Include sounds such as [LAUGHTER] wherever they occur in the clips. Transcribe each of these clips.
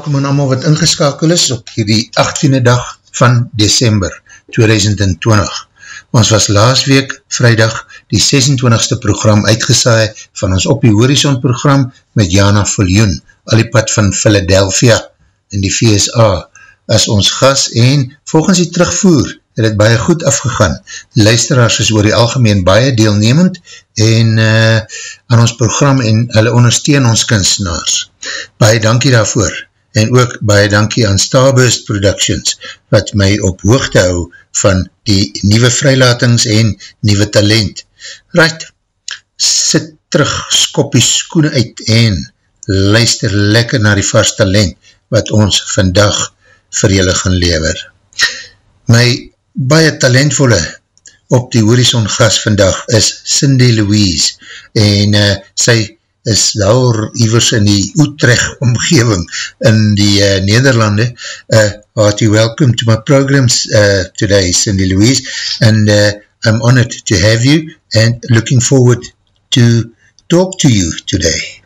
welkom aan allemaal wat ingeskakel is op die 18e dag van December 2020 Ons was laas week, vrijdag, die 26ste program uitgesaai van ons Op die Horizon program met Jana Voljoen, al die pad van Philadelphia in die VSA as ons gas en volgens die terugvoer het het baie goed afgegaan. Luisteraars is oor die algemeen baie deelnemend en uh, aan ons program en hulle ondersteun ons kunstenaars. Baie dankie daarvoor en ook baie dankie aan Starburst Productions wat my op hoogte hou van die nieuwe vrylatings en nieuwe talent. Right, sit terug, skop die skoene uit en luister lekker na die vast talent wat ons vandag vir julle gaan lever. My baie talentvolle op die horizon gas vandag is Cindy Louise en uh, sy is daar ivers in die Utrecht omgeving in die uh, Nederlande. Uh, hearty welcome to my programs uh, today, Cindy Louise, and uh, I'm honored to have you and looking forward to talk to you today.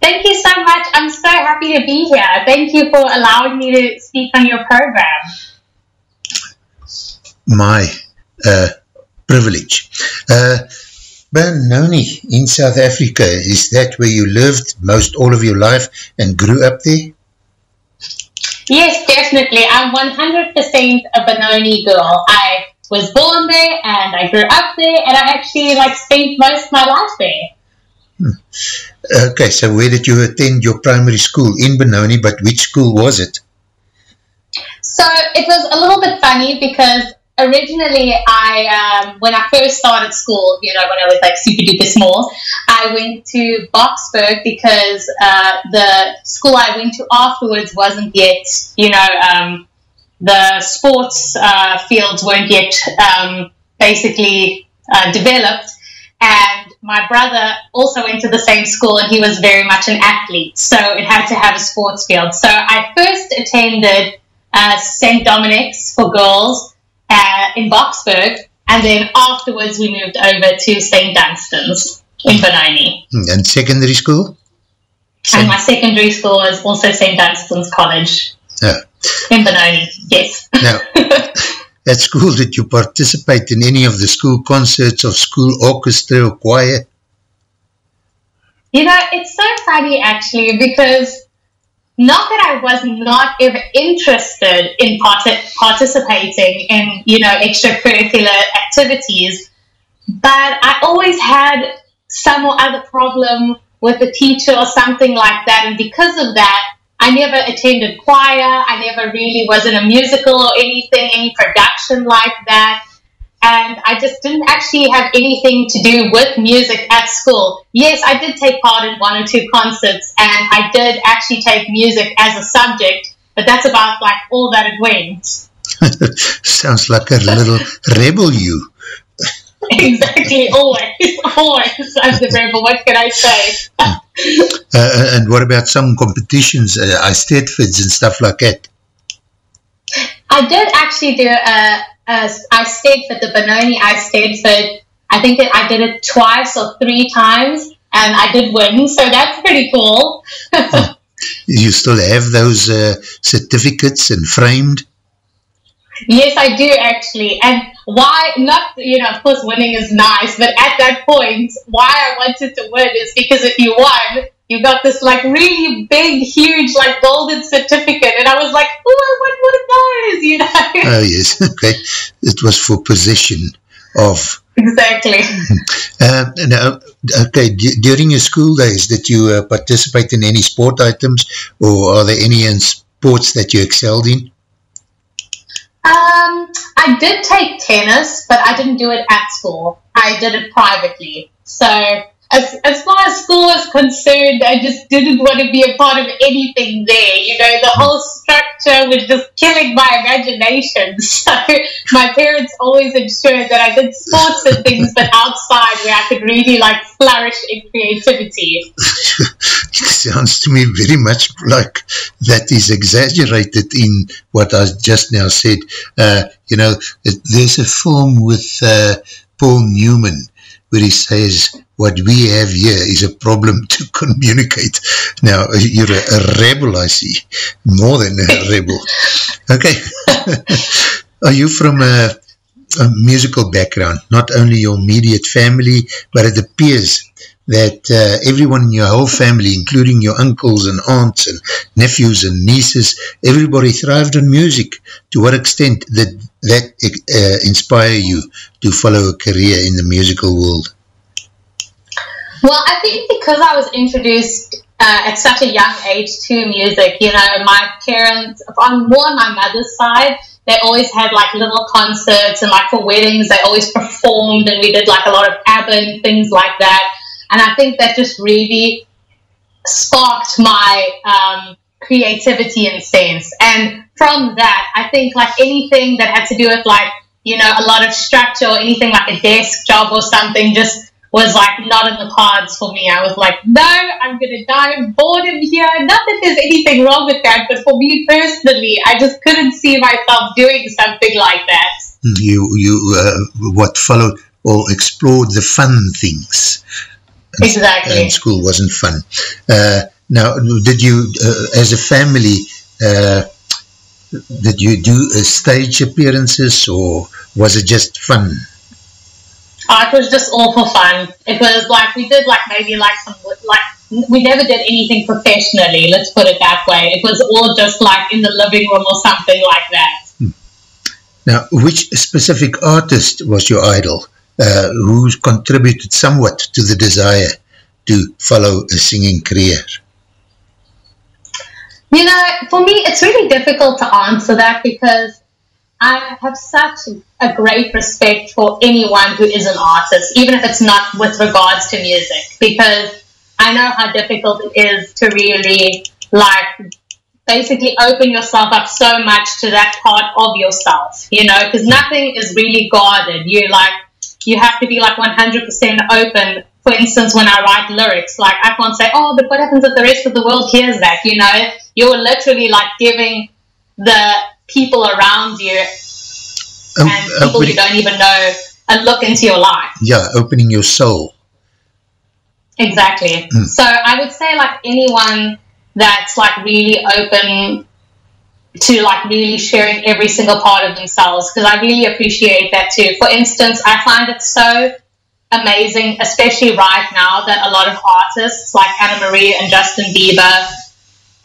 Thank you so much. I'm so happy to be here. Thank you for allowing me to speak on your program. My uh, privilege. Uh, Benoni in South Africa, is that where you lived most all of your life and grew up there? Yes, definitely. I'm 100% a Benoni girl. I was born there and I grew up there and I actually like spent most of my life there. Hmm. Okay, so where did you attend your primary school? In Benoni, but which school was it? So it was a little bit funny because originally I um, when I first started school, you know, when I was like super duper small, I went to Boksburg because uh, the school I went to afterwards wasn't yet, you know, um, the sports uh, fields weren't yet um, basically uh, developed. And my brother also went to the same school, and he was very much an athlete, so it had to have a sports field. So I first attended uh, St. Dominic's for girls uh, in Boksburg, and then afterwards we moved over to St. Dunstan's in Benoni. And secondary school? Saint and my secondary school was also St. Dunstan's College yeah. in Benoni, yes. Now, [LAUGHS] at school, did you participate in any of the school concerts of school orchestra or choir? You know, it's so funny actually because not that I was not ever interested in part- participating in, you know, extracurricular activities, but I always had some or other problem with a teacher or something like that. And because of that, I never attended choir. I never really was in a musical or anything, any production like that and I just didn't actually have anything to do with music at school. Yes, I did take part in one or two concerts, and I did actually take music as a subject, but that's about like all that it went. [LAUGHS] Sounds like a little rebel you. [LAUGHS] exactly, always, always. I'm the rebel, what can I say? [LAUGHS] uh, and what about some competitions, uh, eisteddfods and stuff like that? I did actually do a, a eisteddfod the Benoni. eisteddfod I think that I did it twice or three times and I did win so that's pretty cool. [LAUGHS] You still have those uh, certificates and framed? Yes I do actually. And why not you know of course winning is nice but at that point why I wanted to win is because if you won you got this like really big, huge, like golden certificate. And I was like, oh, what, what are those? You know? Oh, yes. [LAUGHS] Okay. It was for possession of. Exactly. Uh, [LAUGHS] now, okay, d during your school days, did you uh, participate in any sport items or are there any in sports that you excelled in? Um, I did take tennis, but I didn't do it at school. I did it privately. So as, as far as school was concerned, I just didn't want to be a part of anything there. You know, the whole structure was just killing my imagination. [LAUGHS] So my parents always ensured that I did sports and things, but outside where I could really like flourish in creativity. [LAUGHS] It sounds to me very much like that is exaggerated in what I just now said. Uh, you know, there's a film with uh, Paul Newman where he says, what we have here is a problem [LAUGHS] to communicate. Now, you're a, a rebel, I see. More than a [LAUGHS] rebel. Okay. [LAUGHS] Are you from a, a musical background? Not only your immediate family, but it appears that uh, everyone in your whole family, including your uncles and aunts and nephews and nieces, everybody thrived on music. To what extent did that uh, inspire you to follow a career in the musical world? Well, I think because I was introduced uh, at such a young age to music, you know, my parents, on more on my mother's side, they always had like little concerts and like for weddings, they always performed and we did like a lot of ABBA and things like that. And I think that just really sparked my um, creativity and sense. And from that, I think like anything that had to do with like, you know, a lot of structure or anything like a desk job or something, just was like not in the cards for me. I was like, no, I'm gonna die of boredom here. Not that there's anything wrong with that, but for me personally, I just couldn't see myself doing something like that. You, you, uh, what followed or explored the fun things. Exactly. And school wasn't fun. Uh, now, did you, uh, as a family, uh, did you do uh, stage appearances or was it just fun? Oh, it was just all for fun. It was like we did like maybe like some like we never did anything professionally. Let's put it that way. It was all just like in the living room or something like that. Hmm. Now, which specific artist was your idol uh, who contributed somewhat to the desire to follow a singing career? You know, for me, it's really difficult to answer that because I have such a great respect for anyone who is an artist, even if it's not with regards to music, because I know how difficult it is to really like basically open yourself up so much to that part of yourself, you know, because nothing is really guarded. You like, you have to be like 100% open. For instance, when I write lyrics, like I can't say, oh, but what happens if the rest of the world hears that? You know, you're literally like giving the people around you um, and people opening, you don't even know and look into your life. Yeah, opening your soul. Exactly. Mm. So I would say like anyone that's like really open to like really sharing every single part of themselves because I really appreciate that too. For instance, I find it so amazing, especially right now, that a lot of artists like Anne-Marie and Justin Bieber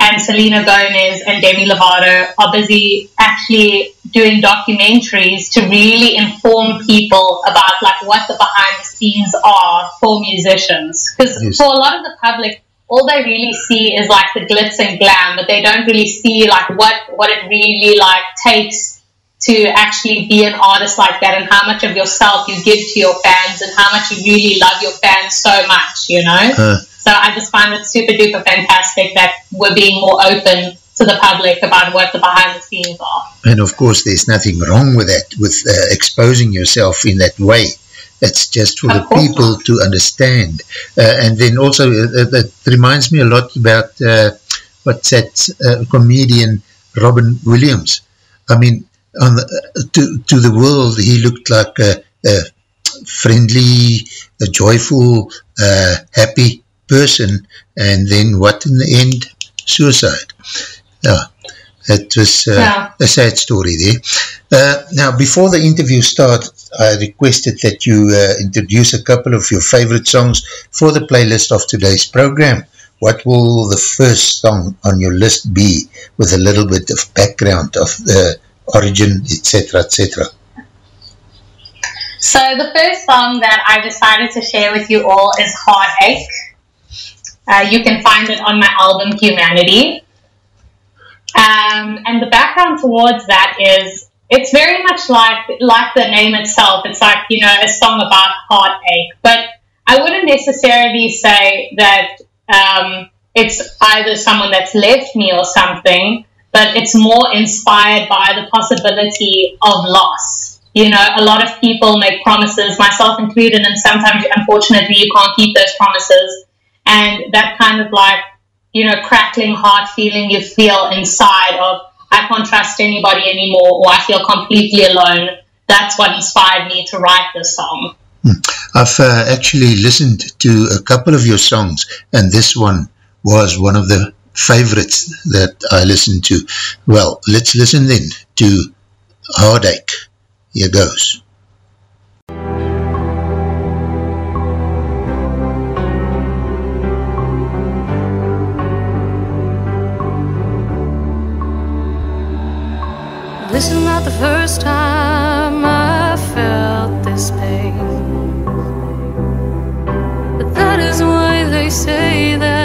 and Selena Gomez and Demi Lovato are busy actually doing documentaries to really inform people about like what the behind the scenes are for musicians. Because yes. for a lot of the public, all they really see is like the glitz and glam, but they don't really see like what what it really like takes to actually be an artist like that and how much of yourself you give to your fans and how much you really love your fans so much, you know? Uh so I just find it super duper fantastic that we're being more open to the public about what the behind the scenes are. And of course, there's nothing wrong with that, with uh, exposing yourself in that way. It's just for the people to understand. Uh, and then also, uh, it reminds me a lot about uh, what's that uh, comedian Robin Williams. I mean, on the, to, to the world, he looked like a, a friendly, a joyful, uh, happy person, and then what in the end? Suicide. Yeah, it was uh, yeah. a sad story there. Uh, now, before the interview starts, I requested that you uh, introduce a couple of your favorite songs for the playlist of today's program. What will the first song on your list be with a little bit of background of the origin, etc., etc.? So the first song that I decided to share with you all is Heartache. Uh, you can find it on my album Humanity. Um, and the background towards that is it's very much like like the name itself. It's like you know a song about heartache, but I wouldn't necessarily say that um, it's either someone that's left me or something, but it's more inspired by the possibility of loss. You know, a lot of people make promises, myself included, and sometimes, unfortunately, you can't keep those promises. And that kind of like, you know, crackling heart feeling you feel inside of, I can't trust anybody anymore, or I feel completely alone. That's what inspired me to write this song. Hmm. I've uh, actually listened to a couple of your songs, and this one was one of the favorites that I listened to. Well, let's listen then to Heartache. Here goes. This is not the first time I felt this pain. But that is why they say that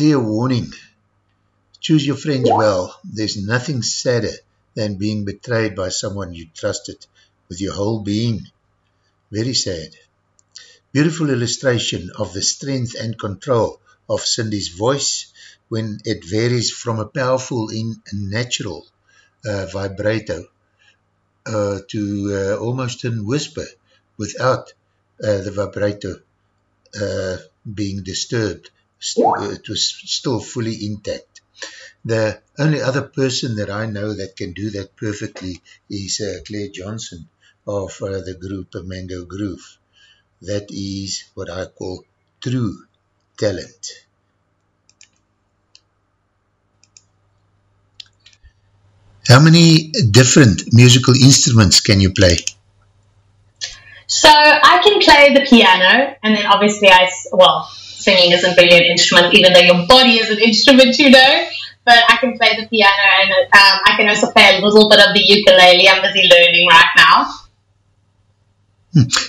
clear warning. Choose your friends well. There's nothing sadder than being betrayed by someone you trusted with your whole being. Very sad. Beautiful illustration of the strength and control of Cindy's voice when it varies from a powerful in natural uh, vibrato uh, to uh, almost a whisper without uh, the vibrato uh, being disturbed. St it was still fully intact. The only other person that I know that can do that perfectly is uh, Claire Johnson of uh, the group Mango Groove. That is what I call true talent. How many different musical instruments can you play? So I can play the piano, and then obviously I, well, singing isn't really an instrument, even though your body is an [LAUGHS] instrument, you know. But I can play the piano, and um, I can also play a little bit of the ukulele. I'm busy learning right now.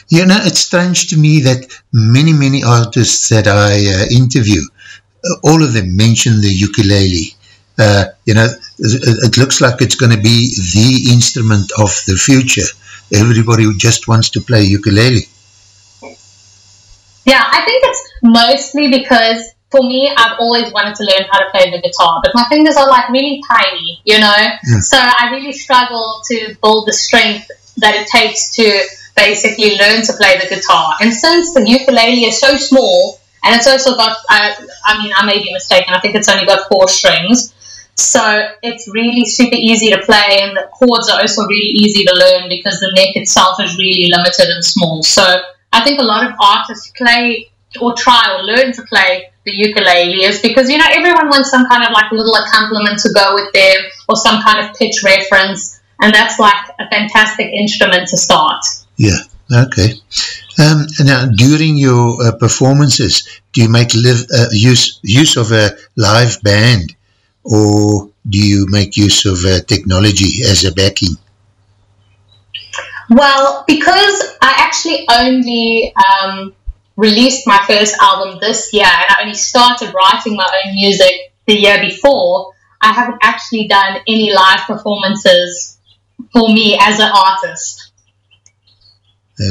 You know, it's strange to me that many, many artists that I uh, interview, uh, all of them mention the ukulele. Uh, you know, it, it looks like it's going to be the instrument of the future. Everybody just wants to play ukulele. Yeah, I think it's mostly because for me, I've always wanted to learn how to play the guitar, but my fingers are like really tiny, you know? So I really struggle to build the strength that it takes to basically learn to play the guitar. And since the ukulele is so small, and it's also got, I, I mean, I may be mistaken, I think it's only got four strings. So it's really super easy to play, and the chords are also really easy to learn because the neck itself is really limited and small. So I think a lot of artists play or try or learn to play the ukulele is because you know everyone wants some kind of like little accompaniment to go with them or some kind of pitch reference, and that's like a fantastic instrument to start. Yeah, okay. Um, now, during your uh, performances, do you make live, uh, use use of a live band, or do you make use of uh, technology as a backing? Well, because I actually only um, released my first album this year and I only started writing my own music the year before, I haven't actually done any live performances for me as an artist.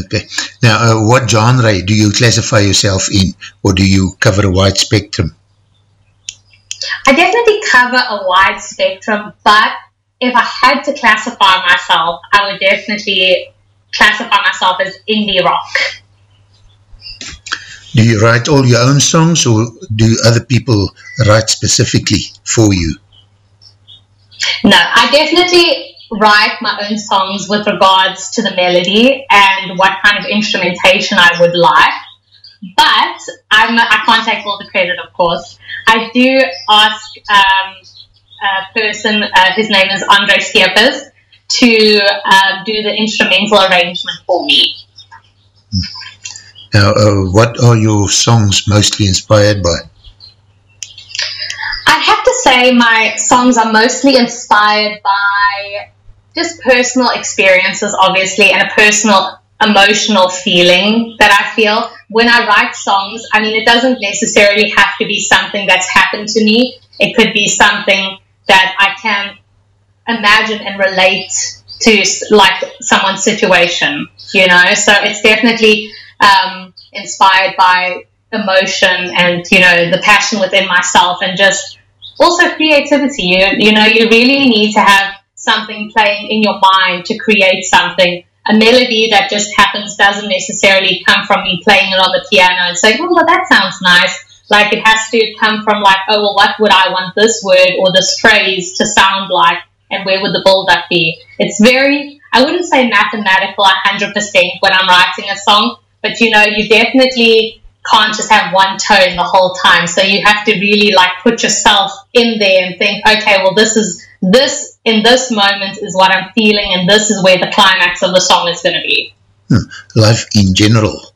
Okay. Now, uh, what genre do you classify yourself in, or do you cover a wide spectrum? I definitely cover a wide spectrum, but if I had to classify myself, I would definitely classify myself as indie rock. Do you write all your own songs, or do other people write specifically for you? No, I definitely write my own songs with regards to the melody and what kind of instrumentation I would like. But I'm, I can't take all the credit, of course. I do ask um, a person, uh, his name is Andre Skiepers, to uh, do the instrumental arrangement for me. Now, uh, what are your songs mostly inspired by? I'd have to say my songs are mostly inspired by just personal experiences, obviously, and a personal emotional feeling that I feel when I write songs. I mean, it doesn't necessarily have to be something that's happened to me, it could be something that I can imagine and relate to like someone's situation, you know. So it's definitely um, inspired by emotion and you know the passion within myself and just also creativity. You you know you really need to have something playing in your mind to create something. A melody that just happens doesn't necessarily come from me playing it on the piano and saying, "Oh, well, that sounds nice." Like it has to come from like, "Oh, well, what would I want this word or this phrase to sound like?" and where would the build up be? It's very, I wouldn't say mathematical 100% when I'm writing a song, but you know, you definitely can't just have one tone the whole time. So you have to really like put yourself in there and think, okay, well, this is this in this moment is what I'm feeling, and this is where the climax of the song is going to be. Hmm. Life in general.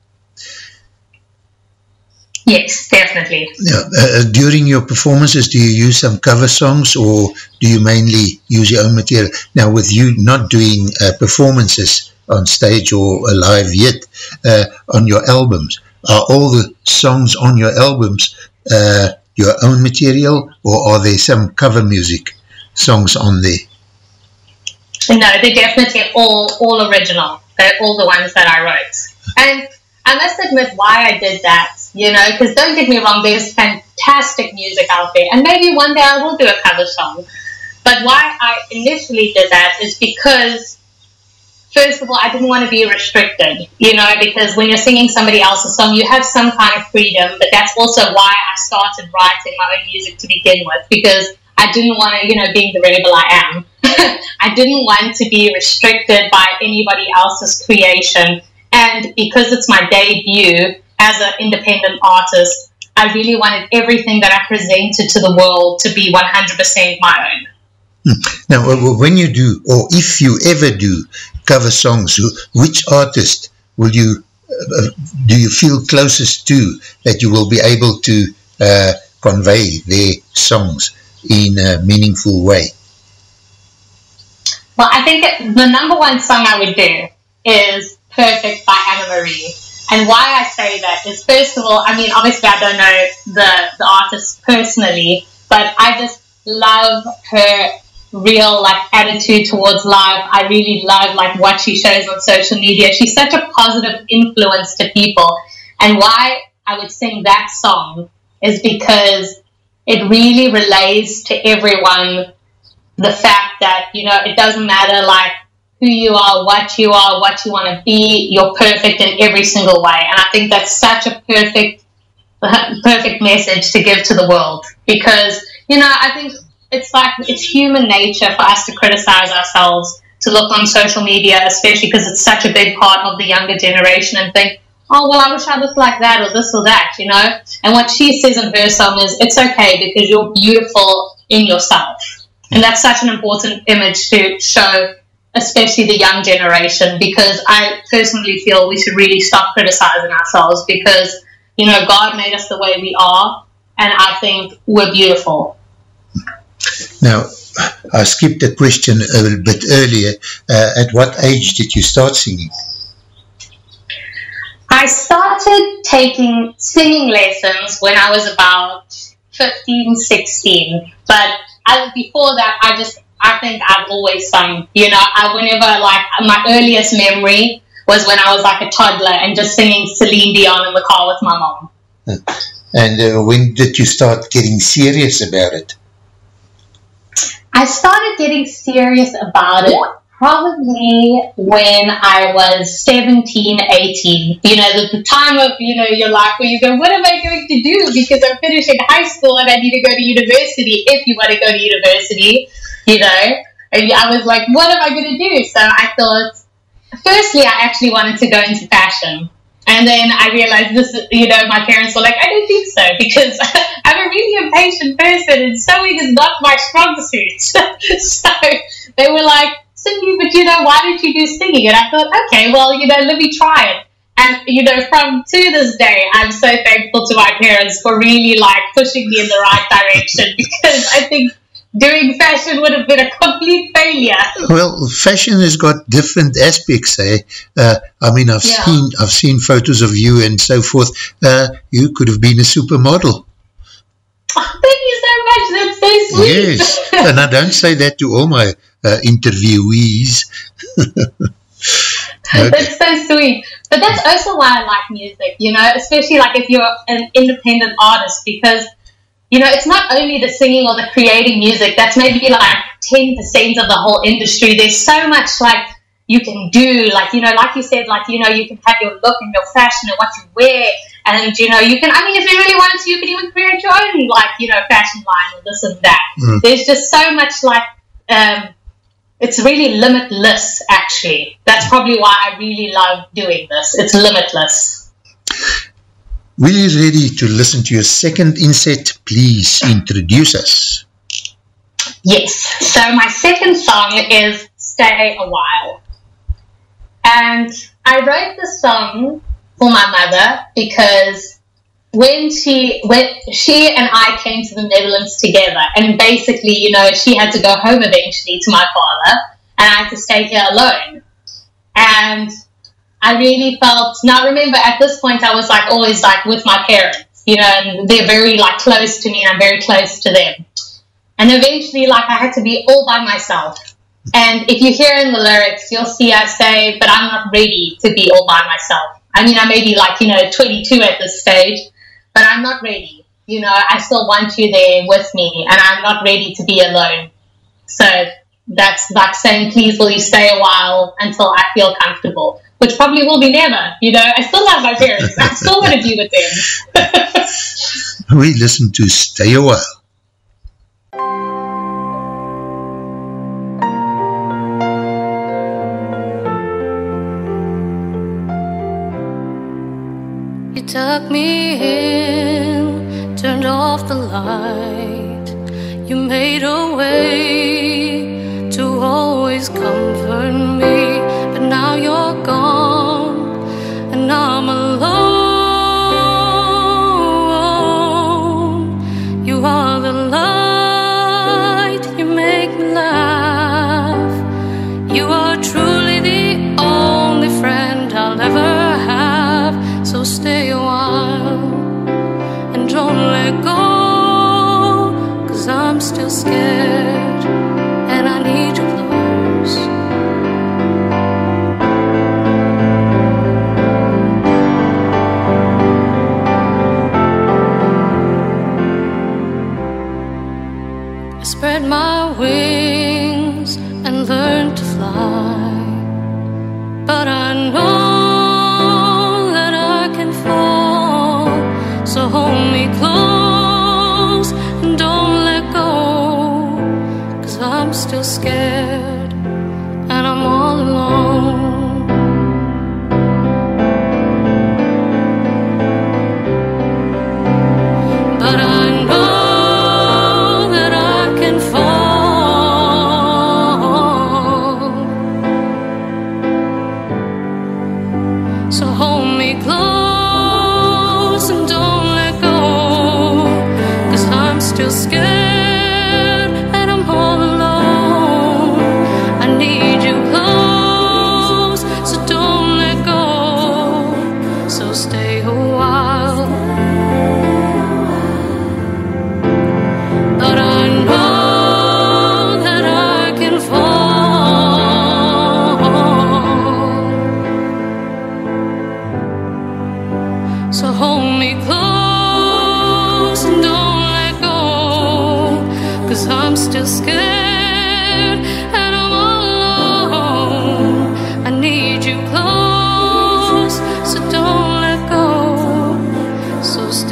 Yes, definitely. Yeah. Uh, uh, during your performances, do you use some cover songs or do you mainly use your own material? Now, with you not doing uh, performances on stage or live yet uh, on your albums, are all the songs on your albums uh, your own material or are there some cover music songs on there? No, they're definitely all all original. They're all the ones that I wrote. And I must admit why I did that, you know, because don't get me wrong, there's fantastic music out there, and maybe one day I will do a cover song. But why I initially did that is because, first of all, I didn't want to be restricted, you know, because when you're singing somebody else's song, you have some kind of freedom, but that's also why I started writing my own music to begin with, because I didn't want to, you know, being the rebel I am, [LAUGHS] I didn't want to be restricted by anybody else's creation and because it's my debut as an independent artist, I really wanted everything that I presented to the world to be 100% my own. Hmm. Now, when you do, or if you ever do cover songs, which artist will you, uh, do you feel closest to that you will be able to uh, convey their songs in a meaningful way? Well, I think the number one song I would do is Perfect by Anne-Marie. And why I say that is, first of all, I mean, obviously I don't know the, the artist personally, but I just love her real like attitude towards life. I really love like what she shows on social media. She's such a positive influence to people. And why I would sing that song is because it really relays to everyone the fact that, you know, it doesn't matter like who you are, what you are, what you want to be. You're perfect in every single way. And I think that's such a perfect, [LAUGHS] perfect message to give to the world because, you know, I think it's like it's human nature for us to criticize ourselves, to look on social media, especially because it's such a big part of the younger generation and think, oh, well, I wish I looked like that or this or that, you know? And what she says in her song is, it's okay because you're beautiful in yourself. And that's such an important image to show especially the young generation, because I personally feel we should really stop criticizing ourselves because, you know, God made us the way we are, and I think we're beautiful. Now, I skipped a question a little bit earlier. Uh, at what age did you start singing? I started taking singing lessons when I was about 15, 16. But I, before that, I just I think I've always sung. You know, I whenever like my earliest memory was when I was like a toddler and just singing Celine Dion in the car with my mom. And uh, when did you start getting serious about it? I started getting serious about it probably when I was 17, 18. You know, the, time of, you know, your life where you go, what am I going to do? Because I'm finishing high school and I need to go to university if you want to go to university you know? And I was like, what am I going to do? So I thought, firstly, I actually wanted to go into fashion. And then I realized this, you know, my parents were like, I don't think so because [LAUGHS] I'm a really impatient person and sewing is not my strong suit. [LAUGHS] so they were like, Cindy, but you know, why don't you do singing? And I thought, okay, well, you know, let me try it. And, you know, from to this day, I'm so thankful to my parents for really like pushing me in the right direction [LAUGHS] because I think doing fashion would have been a complete failure. Well, fashion has got different aspects, eh? Uh, I mean, I've yeah. seen I've seen photos of you and so forth. Uh, you could have been a supermodel. Oh, thank you so much. That's so sweet. Yes, [LAUGHS] and I don't say that to all my uh, interviewees. [LAUGHS] okay. That's so sweet. But that's also why I like music, you know, especially like if you're an independent artist, because, you know, it's not only the singing or the creating music, that's maybe like 10% of the whole industry. There's so much like you can do, like, you know, like you said, like, you know, you can have your look and your fashion and what you wear. And, you know, you can, I mean, if you really wanted to, you could even create your own, like, you know, fashion line or this and that. Mm. There's just so much, like, um, it's really limitless, actually. That's probably why I really love doing this. It's limitless. Will you ready to listen to your second inset? Please introduce us. Yes. So my second song is Stay a While. And I wrote the song for my mother because when she when she and I came to the Netherlands together, and basically, you know, she had to go home eventually to my father, and I had to stay here alone. And I really felt now. Remember, at this point, I was like always like with my parents, you know, and they're very like close to me, and I'm very close to them. And eventually, like I had to be all by myself. And if you hear in the lyrics, you'll see I say, but I'm not ready to be all by myself. I mean, I may be like, you know, 22 at this stage, but I'm not ready. You know, I still want you there with me, and I'm not ready to be alone. So that's like saying, please, will you stay a while until I feel comfortable? Which probably will be never. You know, I still love my parents. I still want to be with them. [LAUGHS] we listen to Stay a While.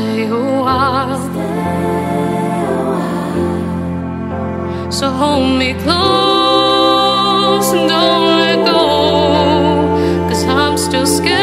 Stay a while. So hold me close and don't let go. Cause I'm still scared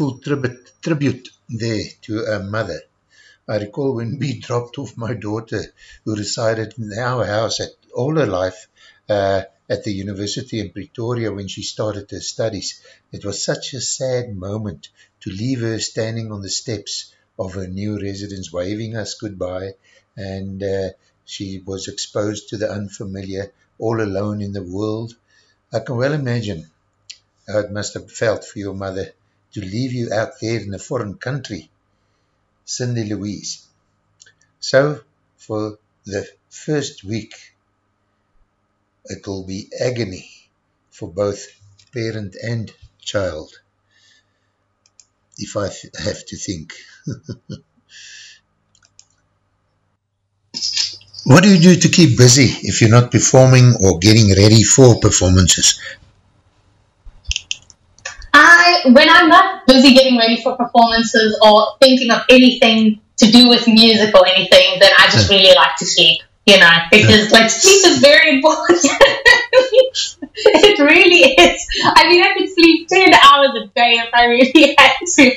wonderful tribute, tribute there to a mother. I recall when we [LAUGHS] dropped off my daughter who resided in our house at all her life uh, at the university in Pretoria when she started her studies. It was such a sad moment to leave her standing on the steps of her new residence waving us goodbye and uh, she was exposed to the unfamiliar all alone in the world. I can well imagine how it must have felt for your mother to leave you out there in a foreign country. Cindy Louise. So, for the first week, it will be agony for both parent and child, if I have to think. [LAUGHS] what do you do to keep busy if you're not performing or getting ready for performances? I, when I'm not busy getting ready for performances or thinking of anything to do with music or anything, then I just hmm. really like to sleep, you know, because hmm. like sleep is very important. [LAUGHS] it really is. I mean, I could sleep 10 hours a day if I really [LAUGHS] had to,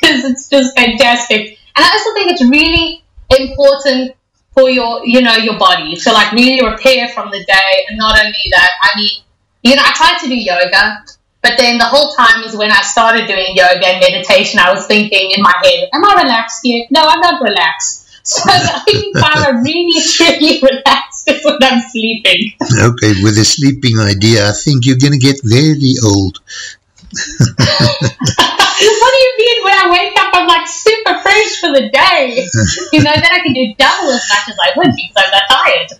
because it's just fantastic. And I also think it's really important for your, you know, your body to like really repair from the day. And not only that, I mean, you know, I tried to do yoga but then the whole time is when I started doing yoga and meditation, I was thinking in my head, am I relaxed here? No, I'm not relaxed. [LAUGHS] So the only time I'm really, [LAUGHS] really relaxed is when I'm sleeping. Okay, with the sleeping idea, I think you're going to get very old. [LAUGHS] what do you mean when I wake up, I'm like super fresh for the day? You know, then I can do double as much as I would because I'm that tired.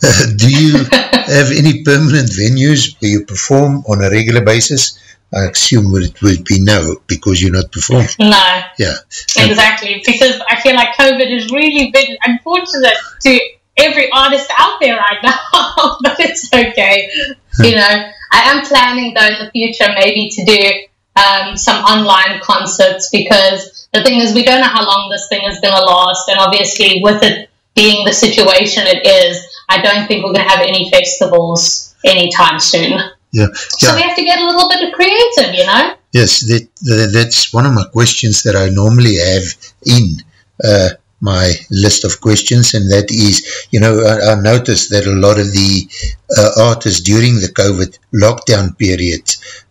[LAUGHS] do you have any permanent venues where you perform on a regular basis? I assume it would be no, because you're not performing. No. Yeah. Exactly, because I feel like COVID has really been unfortunate to every artist out there right now, [LAUGHS] but it's okay. you know, I am planning though in the future maybe to do um, some online concerts because the thing is we don't know how long this thing is going to last, and obviously with it being the situation it is, I don't think we're going to have any festivals anytime soon. Yeah. So yeah. we have to get a little bit of creative, you know? Yes, that, that, that's one of my questions that I normally have in uh, my list of questions, and that is, you know, I, I noticed that a lot of the uh, artists during the COVID lockdown period,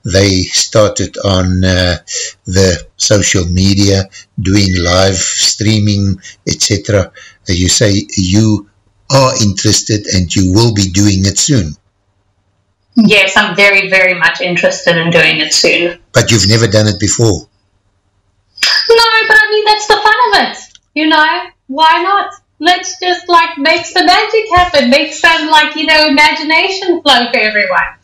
they started on uh, the social media, doing live streaming, etc. You say you are interested and you will be doing it soon. Yes, I'm very, very much interested in doing it soon. But you've never done it before. No, but I mean, that's the fun of it. You know, why not? Let's just like make some magic happen, make some like, you know, imagination flow for everyone.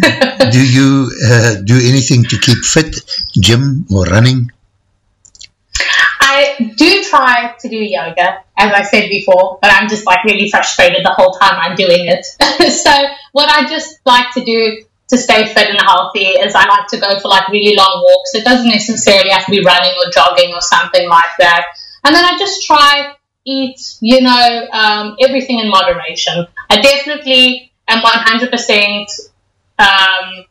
[LAUGHS] do you uh, do anything to keep fit, gym or running? I do try to do yoga, as I said before, but I'm just like really frustrated the whole time I'm doing it. [LAUGHS] so what I just like to do to stay fit and healthy is I like to go for like really long walks. It doesn't necessarily have to be running or jogging or something like that. And then I just try eat, you know, um, everything in moderation. I definitely am 100% um,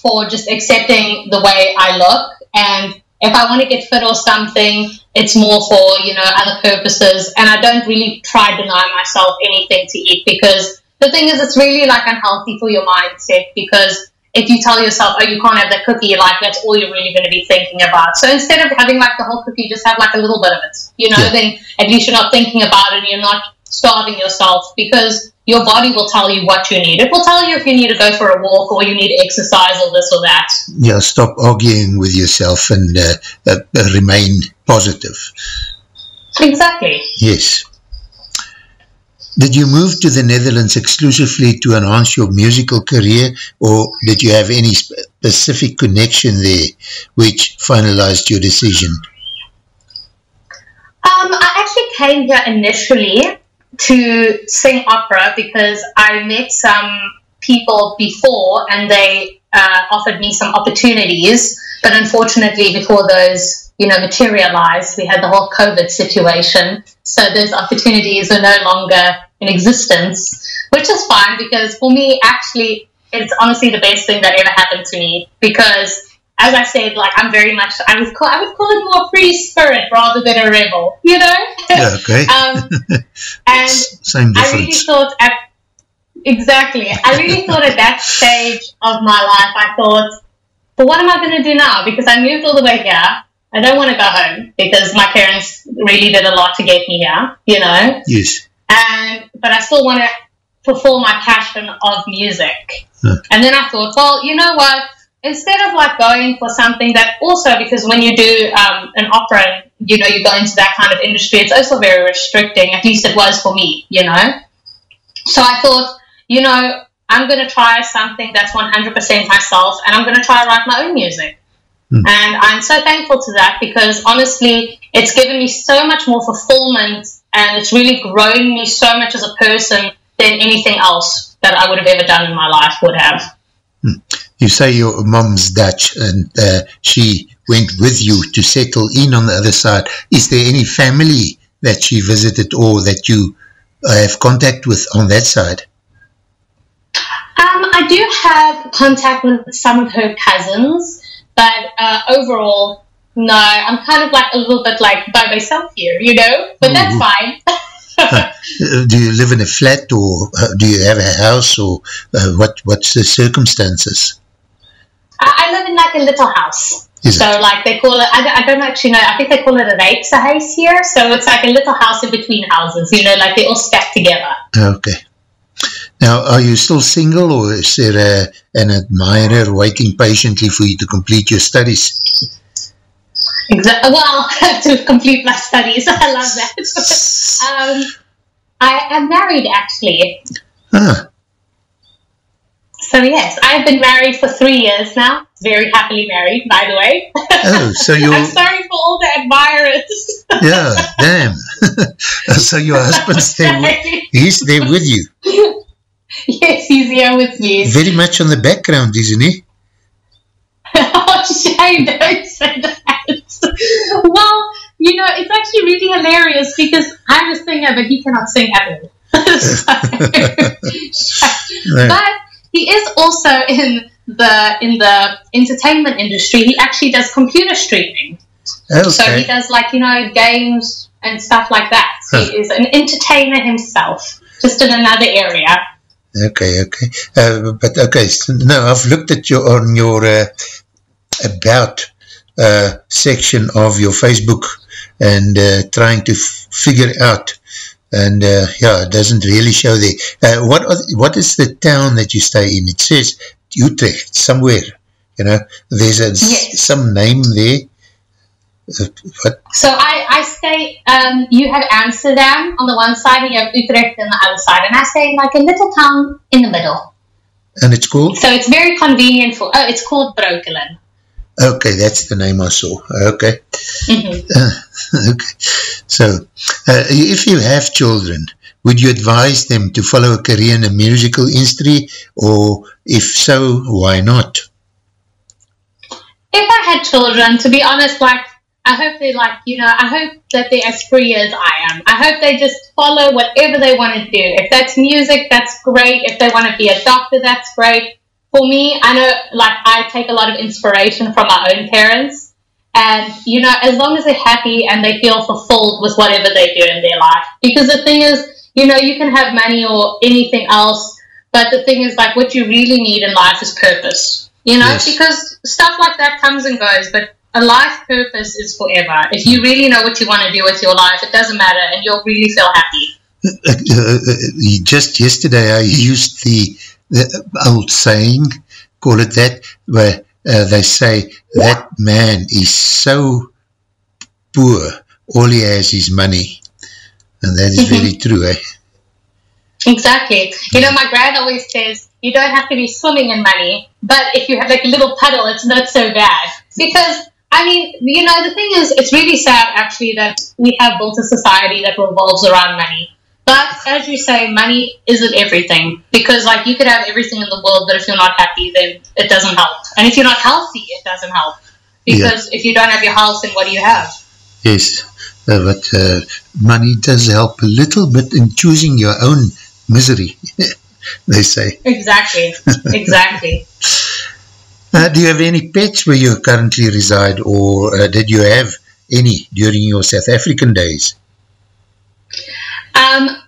for just accepting the way I look and if I want to get fit or something, it's more for, you know, other purposes. And I don't really try to deny myself anything to eat because the thing is, it's really like unhealthy for your mindset because if you tell yourself, oh, you can't have that cookie, like that's all you're really going to be thinking about. So instead of having like the whole cookie, just have like a little bit of it, you know, Yeah. then at least you're not thinking about it and you're not starving yourself because your body will tell you what you need. It will tell you if you need to go for a walk or you need exercise or this or that. Yeah, stop arguing with yourself and uh, uh, uh, remain positive. Exactly. Yes. Did you move to the Netherlands exclusively to enhance your musical career or did you have any specific connection there which finalized your decision? Um, I actually came here initially to sing opera because I met some people before and they uh, offered me some opportunities. But unfortunately, before those, you know, materialized, we had the whole COVID situation. So those opportunities are no longer in existence, which is fine because for me, actually, it's honestly the best thing that ever happened to me because as I said, like I'm very much I would call I would call it more free spirit rather than a rebel, you know. Yeah, [LAUGHS] okay. um, [LAUGHS] and Same I really thought at exactly. I really [LAUGHS] thought at that stage of my life, I thought, well, what am I going to do now? Because I moved all the way here. I don't want to go home because my parents really did a lot to get me here, you know. Yes. And but I still want to fulfill my passion of music. Huh. And then I thought, well, you know what? Instead of like going for something that also because when you do um, an opera, you know, you go into that kind of industry, it's also very restricting. At least it was for me, you know. So I thought, you know, I'm going to try something that's 100% myself, and I'm going to try write my own music. Hmm. And I'm so thankful to that because honestly, it's given me so much more fulfillment, and it's really grown me so much as a person than anything else that I would have ever done in my life would have. You say your mom's Dutch and uh, she went with you to settle in on the other side. Is there any family that she visited or that you uh, have contact with on that side? Um, I do have contact with some of her cousins, but uh, overall, no, I'm kind of like a little bit like by myself here, you know. But that's fine. [LAUGHS] Uh, do you live in a flat or uh, do you have a house or uh, what? what's the circumstances? I, I live in like a little house. Is so it? like they call it, I don't, I don't actually know. I think they call it a Rijtjeshuis here. So it's like a little house in between houses. You know, like they all stack together. Okay. Now, are you still single or is there a, an admirer waiting patiently for you to complete your studies? Exactly. Well, [LAUGHS] to complete my studies, [LAUGHS] I love that. [LAUGHS] um, I am married actually. Ah, So yes, I've been married for three years now. Very happily married, by the way. oh, so [LAUGHS] you're, I'm sorry for all the admirers. [LAUGHS] yeah, damn. [LAUGHS] so your husband's there, with, he's there with you. yes, he's here with me. Very much on the background, isn't he? oh, shame, don't say that. well, you know, it's actually really hilarious because I'm a singer, but he cannot sing at all. Right. but he is also in the in the entertainment industry. He actually does computer streaming. So he does like, you know, games and stuff like that. Huh. He is an entertainer himself, just in another area. Okay, okay. Uh, but okay, so no, I've looked at your, on your uh, about uh, section of your Facebook and uh, trying to figure out and uh, yeah, it doesn't really show there. Uh, what are, what is the town that you stay in? It says Utrecht, somewhere, you know, there's a, Yes. some name there. Uh, what? So I, I stay, um, you have Amsterdam on the one side and you have Utrecht on the other side. And I stay in like a little town in the middle. And it's called? So it's very convenient for, oh, it's called Breukelen. Okay, that's the name I saw. Okay. Uh, [LAUGHS] okay. So, uh, if you have children, would you advise them to follow a career in the musical industry, or if so, why not? If I had children, to be honest, like, I hope they like, you know, I hope that they're as free as I am. I hope they just follow whatever they want to do. If that's music, that's great. If they want to be a doctor, that's great. For me, I know, like, I take a lot of inspiration from my own parents. And, you know, as long as they're happy and they feel fulfilled with whatever they do in their life. Because the thing is, you know, you can have money or anything else, but the thing is, like, what you really need in life is purpose. You know, Yes. because stuff like that comes and goes, but a life purpose is forever. If you really know what you want to do with your life, it doesn't matter, and you'll really feel happy. Uh, uh, uh, just yesterday, I used the, the old saying, call it that, where uh, they say that man is so poor, all he has is money. And that is very true, eh? Exactly. You know, my grand always says you don't have to be swimming in money, but if you have like a little puddle, it's not so bad. Because I mean, you know, the thing is, it's really sad actually that we have built a society that revolves around money. But as you say, money isn't everything. Because like you could have everything in the world, but if you're not happy, then it doesn't help. And if you're not healthy, it doesn't help. Because if you don't have your health, then what do you have? Yes, uh, but uh, money does help a little bit in choosing your own misery. [LAUGHS] they say. Exactly, exactly. [LAUGHS] Uh, do you have any pets where you currently reside or uh, did you have any during your South African days? Um,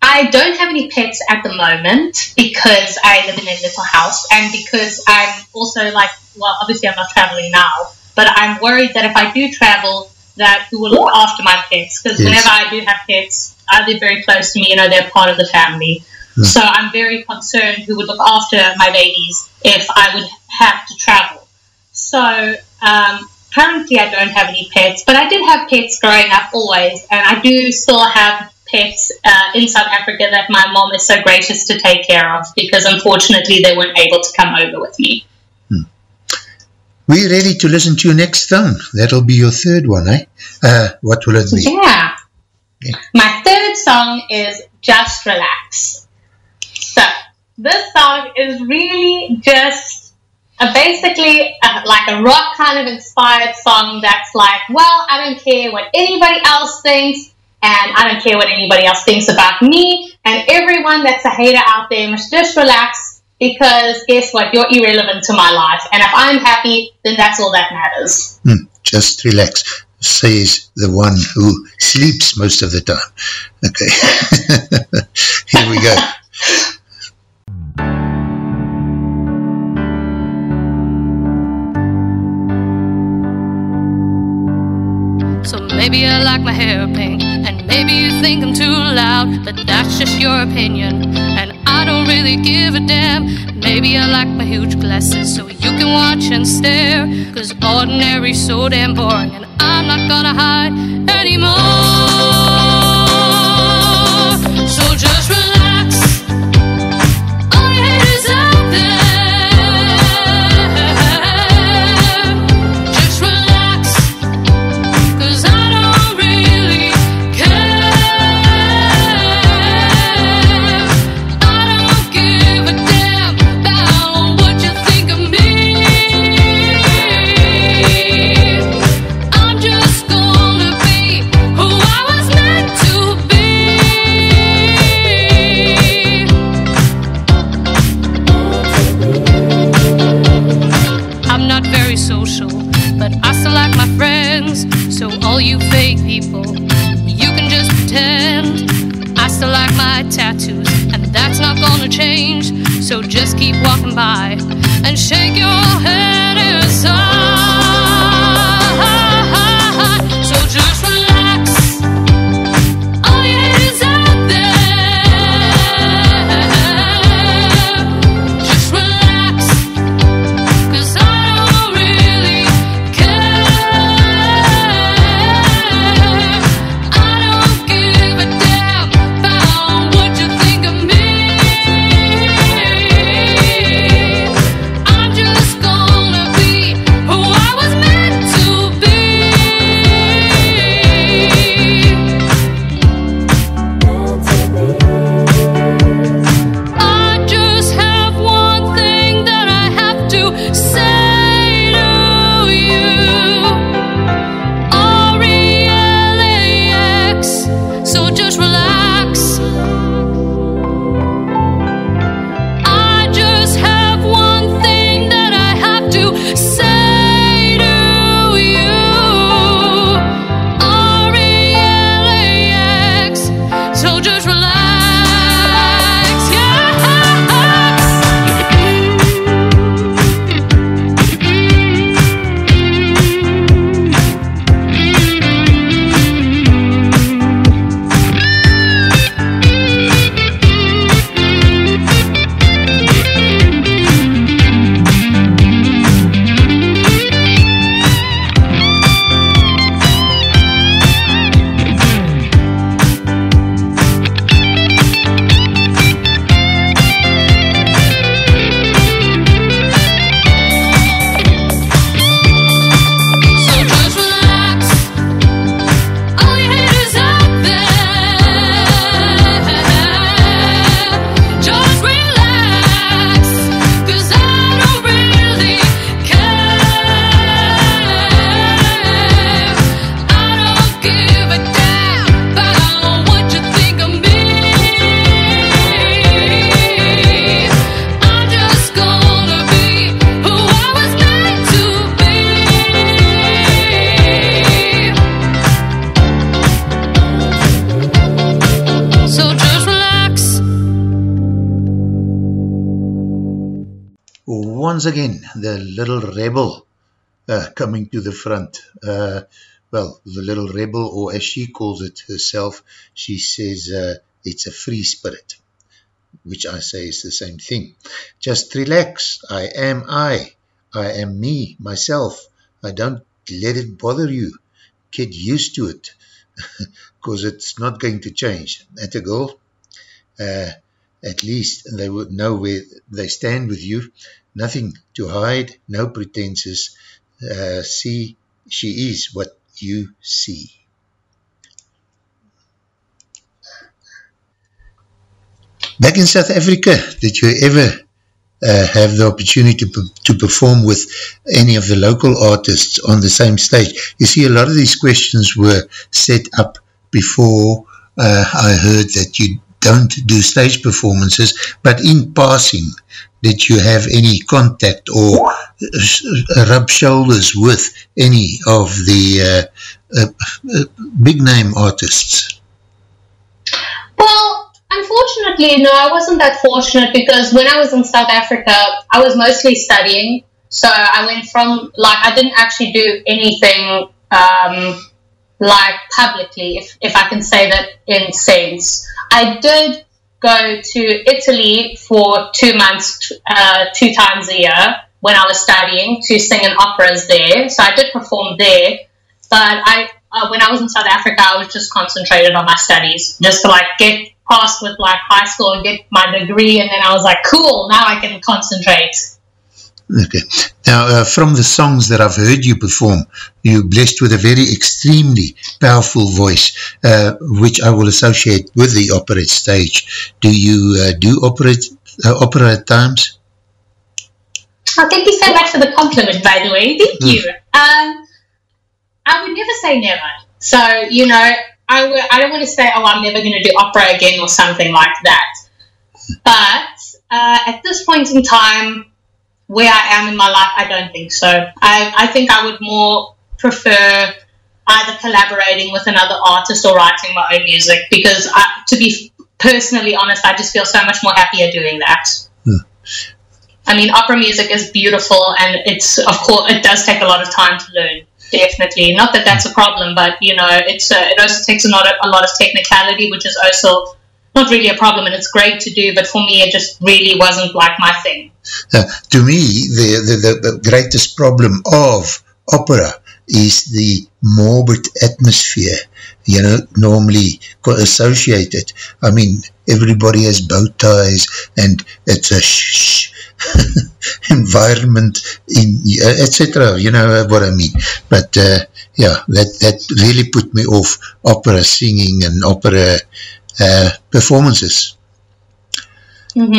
I don't have any pets at the moment because I live in a little house and because I'm also like, well, obviously I'm not traveling now, but I'm worried that if I do travel, that who will look after my pets because Yes. whenever I do have pets, uh, they're very close to me, you know, they're part of the family. So I'm very concerned who would look after my babies if I would have to travel. So um, currently I don't have any pets, but I did have pets growing up always, and I do still have pets uh, in South Africa that my mom is so gracious to take care of because unfortunately they weren't able to come over with me. We're ready to listen to your next song. That'll be your third one, eh? Uh, what will it be? Yeah. Yeah. My third song is Just Relax. So, this song is really just a basically a, like a rock kind of inspired song that's like, well, I don't care what anybody else thinks, and I don't care what anybody else thinks about me, and everyone that's a hater out there must just relax because guess what? You're irrelevant to my life, and if I'm happy, then that's all that matters. Hmm, just relax, says the one who sleeps most of the time. Okay. [LAUGHS] Here we go. So maybe I like my hair pink, and maybe you think I'm too loud, but that's just your opinion, and I don't really give a damn. Maybe I like my huge glasses so you can watch and stare, cause ordinary's so damn boring, and I'm not gonna hide anymore. Coming to the front. Uh, well, the little rebel, or as she calls it herself, she says uh, it's a free spirit, which I say is the same thing. Just relax. I am I. I am me, myself. I don't let it bother you. Get used to it, [LAUGHS] because it's not going to change. At a girl, uh, at least they would know where they stand with you. Nothing to hide, no pretenses. Uh, see, she is what you see. Back in South Africa, did you ever uh, have the opportunity to, to perform with any of the local artists on the same stage? You see, a lot of these questions were set up before uh, I heard that you don't do stage performances, but in passing, did you have any contact or uh, rub shoulders with any of the uh, uh, uh, big name artists? Well, unfortunately, no, I wasn't that fortunate because when I was in South Africa, I was mostly studying. So I went from, like, I didn't actually do anything um, like publicly, if, if I can say that in sense. I did go to Italy for two months, uh, two times a year when I was studying to sing in operas there. So I did perform there, but I uh, when I was in South Africa, I was just concentrated on my studies, just to like get past with like high school and get my degree, and then I was like, cool, now I can concentrate. Okay. Now, uh, from the songs that I've heard you perform, you're blessed with a very extremely powerful voice, uh, which I will associate with the operette stage. Do you uh, do operette, uh, opera at times? Oh, thank you so much for the compliment, by the way. Thank you. Um, I would never say never. So, you know, I w- I don't want to say, oh, I'm never going to do opera again or something like that. But uh, at this point in time, where I am in my life, I don't think so. I, I think I would more prefer either collaborating with another artist or writing my own music because, I, to be personally honest, I just feel so much more happier doing that. I mean, opera music is beautiful, and it's of course it does take a lot of time to learn. Definitely, not that that's a problem, but you know, it's uh, it also takes a lot of a lot of technicality, which is also not really a problem, and it's great to do. But for me, it just really wasn't like my thing. Uh, to me, the, the, the, greatest problem of opera is the morbid atmosphere, you know, normally associated. I mean, everybody has bow ties and it's a shh [LAUGHS] environment in, etc. You know what I mean. But, uh, yeah, that, that really put me off opera singing and opera uh, performances. Hmm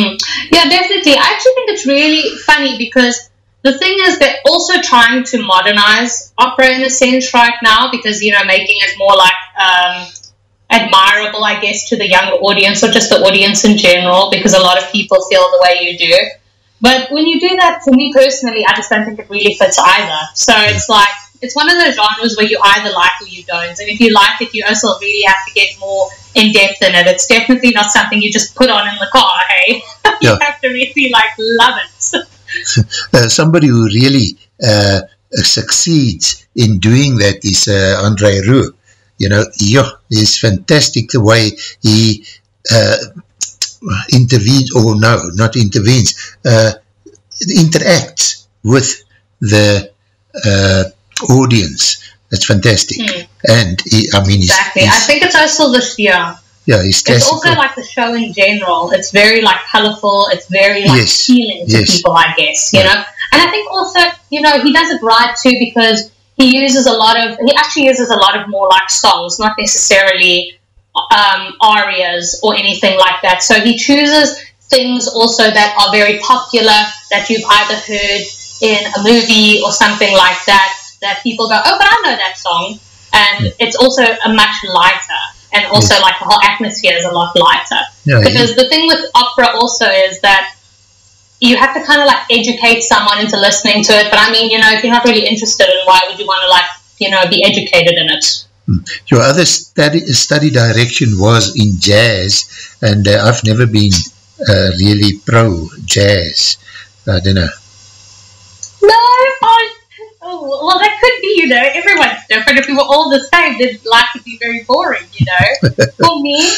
Yeah, definitely. I actually think it's really funny because the thing is they're also trying to modernize opera in a sense right now because you know making it more like um, admirable, I guess, to the younger audience or just the audience in general because a lot of people feel the way you do. But when you do that, for me personally, I just don't think it really fits either. So it's like it's one of those genres where you either like or you don't, and if you like it, you also really have to get more in depth in it. It's definitely not something you just put on in the car. Hey, you [LAUGHS] Yeah. have to really like love it. [LAUGHS] uh, somebody who really uh, succeeds in doing that is uh, André Rieu. You know, yeah, it's fantastic the way he uh, intervenes, or no, not intervenes, uh, interacts with the uh, audience. It's fantastic. Hmm. And he, I mean, he's, Exactly. I think it's also this yeah. yeah, he's It's also like the show in general. It's very like colorful. It's very like Yes. appealing to Yes. people, I guess. You Yeah. know, and I think also you know he does it right too because he uses a lot of he actually uses a lot of more like songs, not necessarily um, arias or anything like that. So he chooses things also that are very popular that you've either heard in a movie or something like that that people go, oh, but I know that song, and it's also a much lighter. And also, Yes. like the whole atmosphere is a lot lighter. Yeah, Because the thing with opera also is that you have to kind of like educate someone into listening to it. But I mean, you know, if you're not really interested, in why would you want to like, you know, be educated in it? Your other study, study direction was in jazz, and uh, I've never been uh, really pro jazz. I don't know. gosh. Oh, well, that could be, you know, everyone's different. If we were all the same, then life would be very boring, you know. [LAUGHS] For me,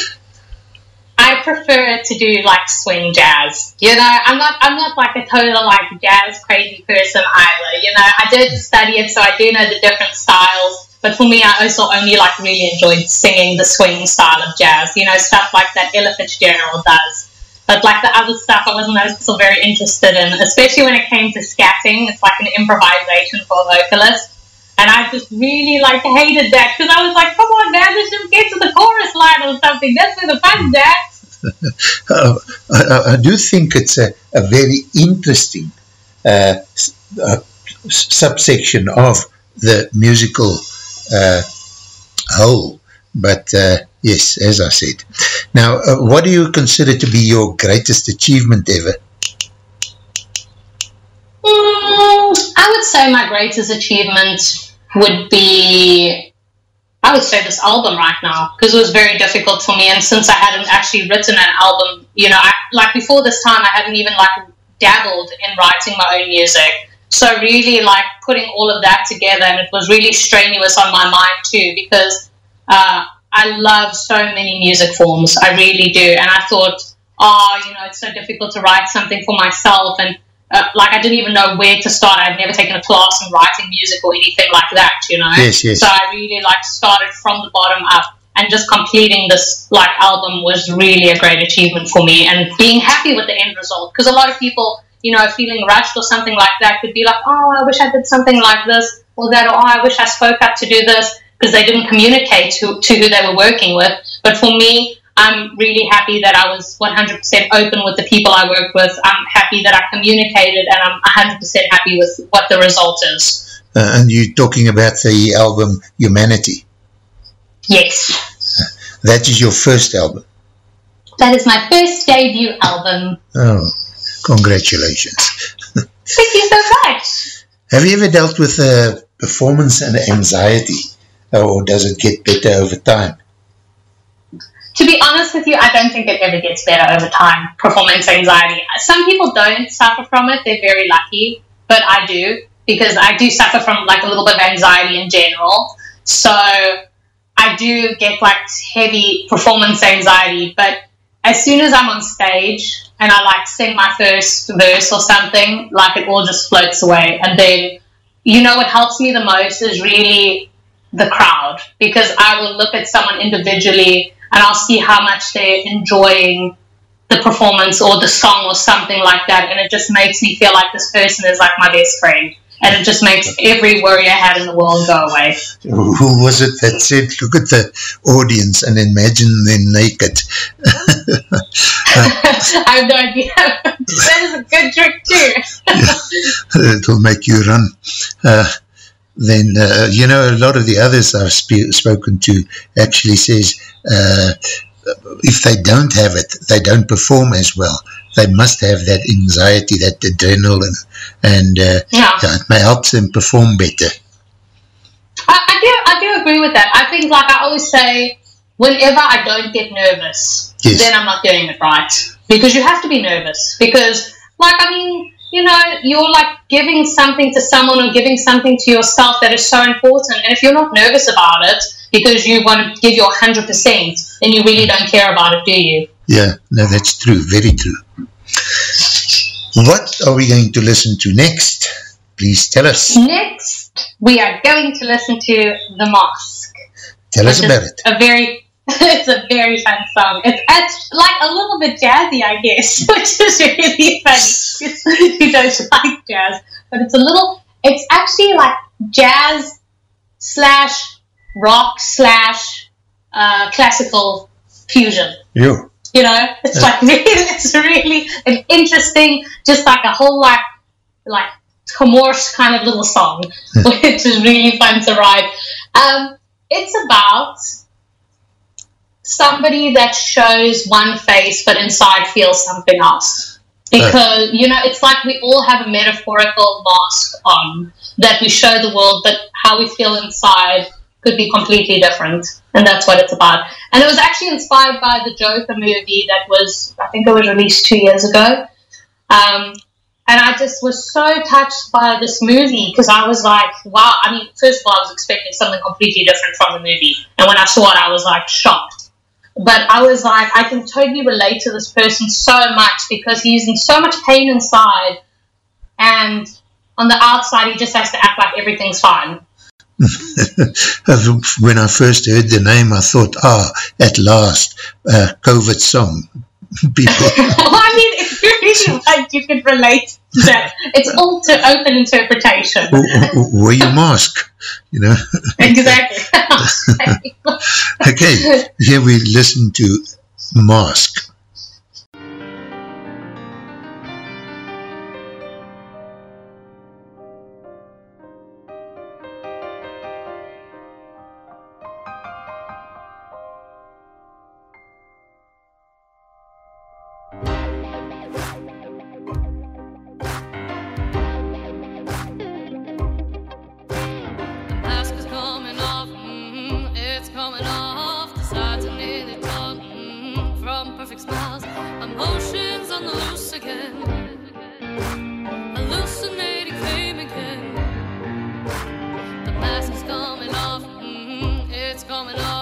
I prefer to do like swing jazz. You know, I'm not I'm not like a total like jazz crazy person either. You know, I did study it, so I do know the different styles. But for me, I also only like really enjoyed singing the swing style of jazz. You know, stuff like that Ella Fitzgerald does. But like the other stuff, I wasn't so very interested in, especially when it came to scatting. It's like an improvisation for a vocalist. And I just really like hated that because I was like, come on, man, let's just get to the chorus line or something. That's where the fun's at. uh, I, I, do think it's a, a very interesting uh, uh, subsection of the musical uh, whole. But uh, yes, as I said. Now, uh, what do you consider to be your greatest achievement ever? Mm, I would say my greatest achievement would be I would say this album right now because it was very difficult for me. And since I hadn't actually written an album, you know, I, like before this time, I hadn't even like dabbled in writing my own music. So really, like putting all of that together, and it was really strenuous on my mind too because uh, I love so many music forms. I really do, and I thought, oh, you know, it's so difficult to write something for myself and uh, like I didn't even know where to start. I'd never taken a class in writing music or anything like that, you know. Yes, yes. So I really like started from the bottom up, and just completing this like album was really a great achievement for me, and being happy with the end result. Because a lot of people, you know, feeling rushed or something like that could be like, oh, I wish I did something like this or that, or oh, I wish I spoke up to do this because they didn't communicate to, to who they were working with. But for me, I'm really happy that I was 100% open with the people I work with. I'm happy that I communicated and I'm 100% happy with what the result is. Uh, and you're talking about the album Humanity? Yes. That is your first album? That is my first debut album. Oh, congratulations. Thank you so much. Have you ever dealt with uh, performance and anxiety? Or does it get better over time? to be honest with you, I don't think it ever gets better over time, performance anxiety. Some people don't suffer from it, they're very lucky, but I do because I do suffer from like a little bit of anxiety in general. So I do get like heavy performance anxiety, but as soon as I'm on stage and I like sing my first verse or something, like it all just floats away. And then, you know, what helps me the most is really the crowd because I will look at someone individually and I'll see how much they're enjoying the performance or the song or something like that. And it just makes me feel like this person is like my best friend. And it just makes every worry I had in the world go away. Who was it that said, look at the audience and imagine them naked? [LAUGHS] I have no idea. [LAUGHS] that is a good trick too. [LAUGHS] it will make you run. Uh, then, uh, you know, a lot of the others I've sp spoken to actually says, uh, if they don't have it, they don't perform as well. They must have that anxiety, that adrenaline, and uh, yeah. Yeah, it may help them perform better. I, I, do, I do agree with that. I think, like I always say, whenever I don't get nervous, yes. then I'm not doing it right. Because you have to be nervous. Because, like, I mean, you know, you're like giving something to someone or giving something to yourself that is so important. And if you're not nervous about it because you want to give your 100%, then you really don't care about it, do you? Yeah, no, that's true. Very true. What are we going to listen to next? Please tell us. Next, we are going to listen to The Mask. Tell us about it. A very [LAUGHS] it's a very fun song. It's, it's like a little bit jazzy, I guess, [LAUGHS] which is really funny. [LAUGHS] you don't like jazz, but it's a little. It's actually like jazz slash rock slash uh, classical fusion. You. You know, it's yeah. like really, it's really an interesting, just like a whole like like commerce kind of little song, which is really fun to write. Um, it's about somebody that shows one face but inside feels something else. Because, you know, it's like we all have a metaphorical mask on that we show the world, but how we feel inside could be completely different. And that's what it's about. And it was actually inspired by the Joker movie that was, I think it was released two years ago. Um, And I just was so touched by this movie because I was like, wow. I mean, first of all, I was expecting something completely different from the movie. And when I saw it, I was like shocked. But I was like, I can totally relate to this person so much because he's in so much pain inside. And on the outside, he just has to act like everything's fine. [LAUGHS] when I first heard the name, I thought, ah, at last, uh, COVID song. People. [LAUGHS] I mean, if you really like, you could relate to that. It's all to open interpretation. Wear your mask, you know. [LAUGHS] exactly. [LAUGHS] okay, here we listen to Mask. what's going on.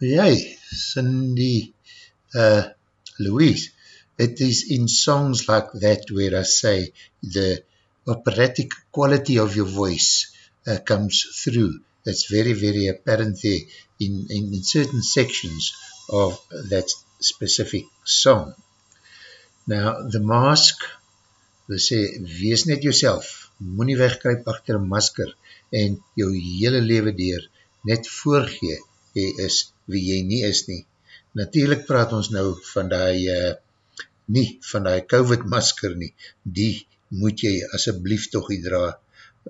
Jy, Cindy uh, Louise, it is in songs like that where I say the operatic quality of your voice uh, comes through. It's very, very apparent there in, in, in certain sections of that specific song. Now, The Mask, we sê, wees net jouself, moet nie wegkryp achter een masker en jou hele leven dier net voorgee, jy is wie jy nie is nie. Natuurlijk praat ons nou van die, uh, nie van die COVID masker nie, die moet jy asjeblief toch die dra,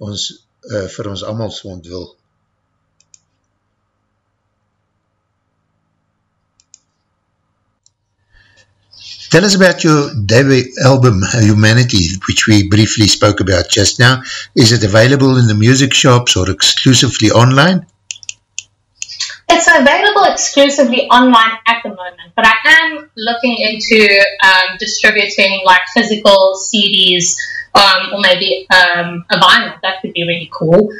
ons, uh, vir ons allemaal swond wil. Tell us about your debut album, Humanity, which we briefly spoke about just now. Is it available in the music shops or exclusively online? It's available exclusively online at the moment, but I am looking into um, distributing like physical CDs um, or maybe um, a vinyl. That could be really cool.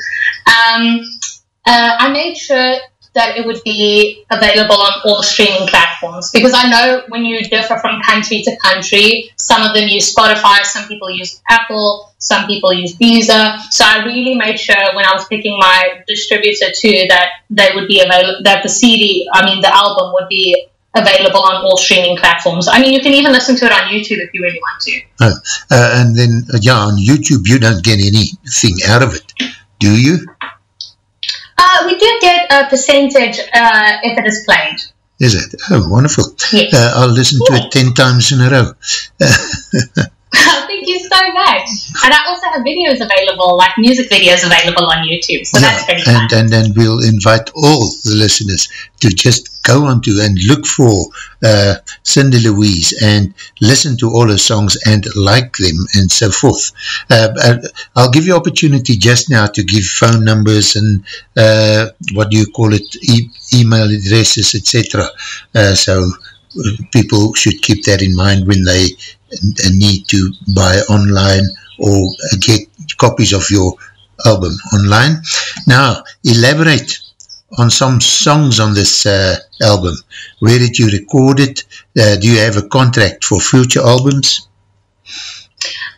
Um, uh, I made sure that it would be available on all streaming platforms because I know when you differ from country to country, some of them use Spotify, some people use Apple, some people use Deezer. So I really made sure when I was picking my distributor too that they would be available, that the CD, I mean the album would be available on all streaming platforms. I mean, you can even listen to it on YouTube if you really want to. Uh, uh, and then, uh, yeah, on YouTube you don't get anything out of it, do you? Uh, we do get a percentage uh, if it is played. Is it? Oh, wonderful. Yes. Uh, I'll listen to it 10 times in a row. [LAUGHS] [LAUGHS] Thank you so much. And I also have videos available, like music videos available on YouTube. So that's pretty fun. and, and then we'll invite all the listeners to just go onto and look for uh, Cindy Louise and listen to all her songs and like them and so forth. Uh, uh, I'll give you opportunity just now to give phone numbers and uh, what do you call it, e- email addresses, etc. Uh, so people should keep that in mind when they need to buy online or get copies of your album online. Now, elaborate on some songs on this uh, album. Where did you record it? Uh, do you have a contract for future albums?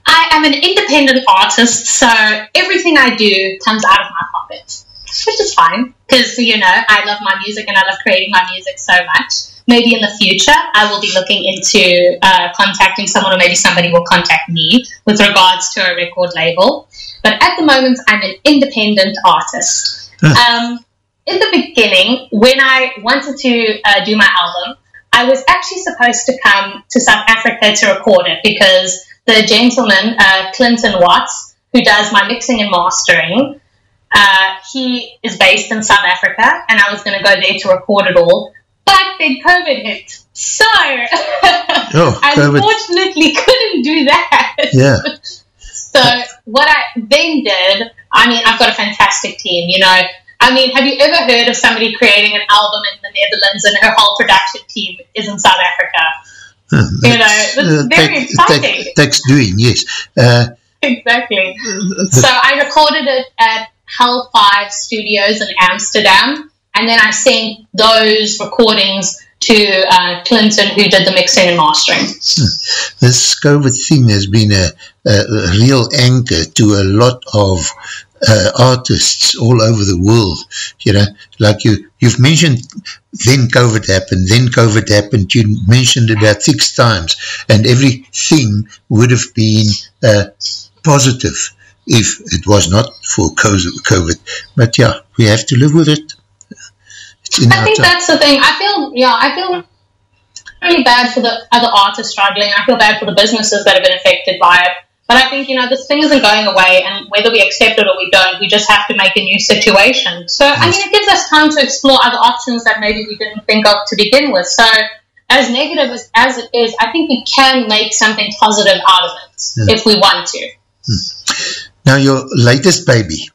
I am an independent artist, so everything I do comes out of my pocket, which is fine because you know I love my music and I love creating my music so much. Maybe in the future I will be looking into uh, contacting someone, or maybe somebody will contact me with regards to a record label. But at the moment, I'm an independent artist. Um, in the beginning, when I wanted to uh, do my album, I was actually supposed to come to South Africa to record it because the gentleman, uh, Clinton Watts, who does my mixing and mastering, uh, he is based in South Africa, and I was going to go there to record it all. But then COVID hit. So, [LAUGHS] Oh, I COVID. unfortunately couldn't do that. Yeah. [LAUGHS] So what I then did, I mean, I've got a fantastic team. You know, I mean, have you ever heard of somebody creating an album in the Netherlands and her whole production team is in South Africa? Hmm, you know, it's uh, very exciting. Text doing, yes. Uh, Exactly. Uh, uh, so I recorded it at Hell Five Studios in Amsterdam, and then I sent those recordings to uh, Clinton, who did the mixing and mastering. this COVID thing has been a, a, a real anchor to a lot of uh, artists all over the world. You know, like you, you've mentioned then COVID happened, then COVID happened, you mentioned about six times, and everything would have been uh, positive if it was not for COVID. But yeah, we have to live with it. I think that's the thing. I feel, yeah, I feel really bad for the other artists struggling. I feel bad for the businesses that have been affected by it. But I think, you know, this thing isn't going away, and whether we accept it or we don't, we just have to make a new situation. So, I mean, it gives us time to explore other options that maybe we didn't think of to begin with. So, as negative as, as it is, I think we can make something positive out of it Yeah. if we want to. Hmm. Now, your latest baby,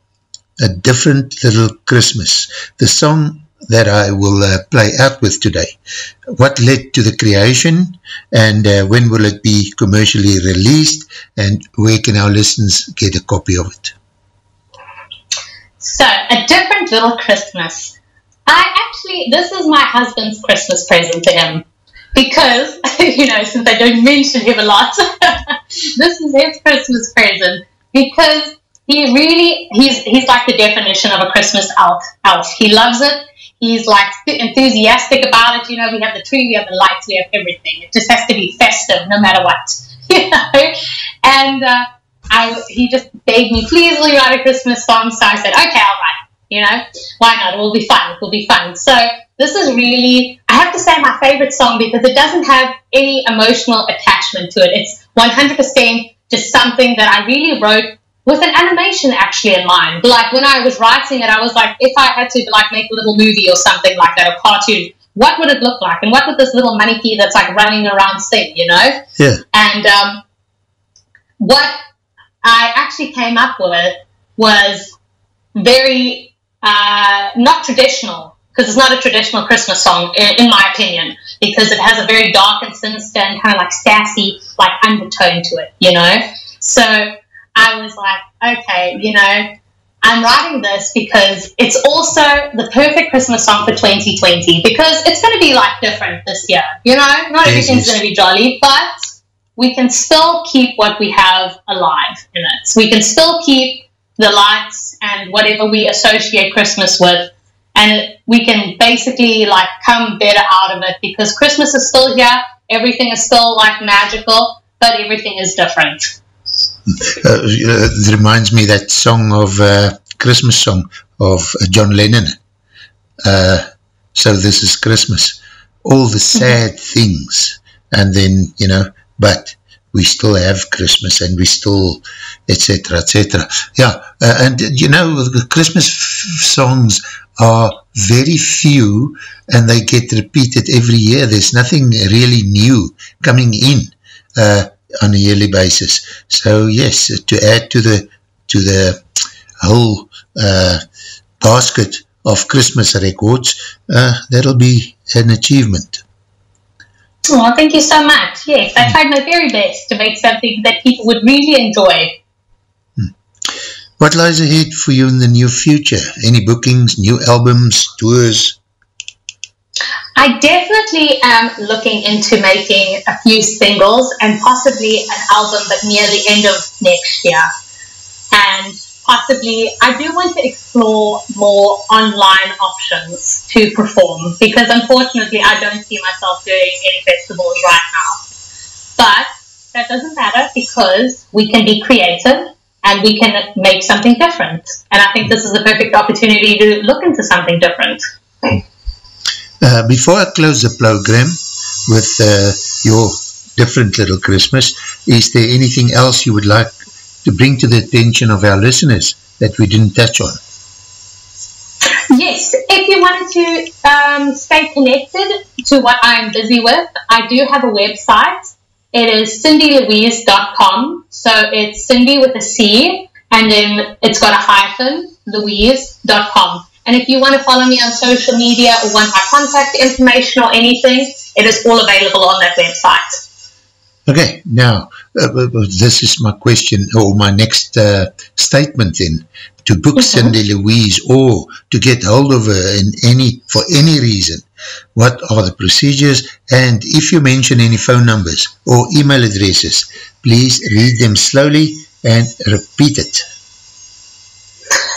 A Different Little Christmas, the song that I will uh, play out with today. What led to the creation and uh, when will it be commercially released and where can our listeners get a copy of it? So, a different little Christmas. I actually, this is my husband's Christmas present to him. Because, [LAUGHS] you know, since I don't mention him a lot, [LAUGHS] this is his Christmas present. Because he really, he's, he's like the definition of a Christmas elf. elf. He loves it. He's like enthusiastic about it. You know, we have the tree, we have the lights, we have everything. It just has to be festive no matter what. [LAUGHS] You know? And, uh, I he just begged me, please will you write a Christmas song? So I said, okay, I'll write. You know, why not? It will be fun. It will be fun. So this is really, I have to say, my favorite song because it doesn't have any emotional attachment to it. It's 100% just something that I really wrote with an animation actually in mind. Like when I was writing it, I was like, if I had to like make a little movie or something like that, a cartoon, what would it look like? And what would this little monkey that's like running around sing, you know? Yeah. And um, what I actually came up with was very uh, not traditional because it's not a traditional Christmas song in, in, my opinion because it has a very dark and sinister and kind of like sassy like undertone to it, you know. So I was like, okay, you know, I'm writing this because it's also the perfect Christmas song for 2020 because it's going to be like different this year. You know, not everything's going to be jolly, but we can still keep what we have alive in it. So we can still keep the lights and whatever we associate Christmas with, and we can basically like come better out of it because Christmas is still here. Everything is still like magical, but everything is different. Uh, it reminds me that song of uh, Christmas song of uh, John Lennon. Uh, so this is Christmas. All the mm-hmm. sad mm -hmm. things, and then you know, but we still have Christmas, and we still, etc., etc. Yeah, uh, and you know, the Christmas songs are very few, and they get repeated every year. There's nothing really new coming in. Uh, on a yearly basis. So yes, to add to the to the whole uh, basket of Christmas records, uh, that'll be an achievement. Well, thank you so much. Yes, I tried my very best to make something that people would really enjoy. Hmm. What lies ahead for you in the near future? Any bookings, new albums, tours? I definitely am looking into making a few singles and possibly an album, but near the end of next year. And possibly, I do want to explore more online options to perform because unfortunately, I don't see myself doing any festivals right now. But that doesn't matter because we can be creative and we can make something different. And I think this is the perfect opportunity to look into something different. Uh, before I close the program with uh, your different little Christmas, is there anything else you would like to bring to the attention of our listeners that we didn't touch on? Yes, if you wanted to um, stay connected to what I'm busy with, I do have a website. It is cindylouise.com. So it's Cindy with a C, and then it's got a hyphen, louise.com. And if you want to follow me on social media or want my contact information or anything, it is all available on that website. Okay, now, uh, uh, uh this is my question or my next uh, statement then. To book mm -hmm. Cindy Louise or to get hold of her in any, for any reason, what are the procedures? And if you mention any phone numbers or email addresses, please read them slowly and repeat it.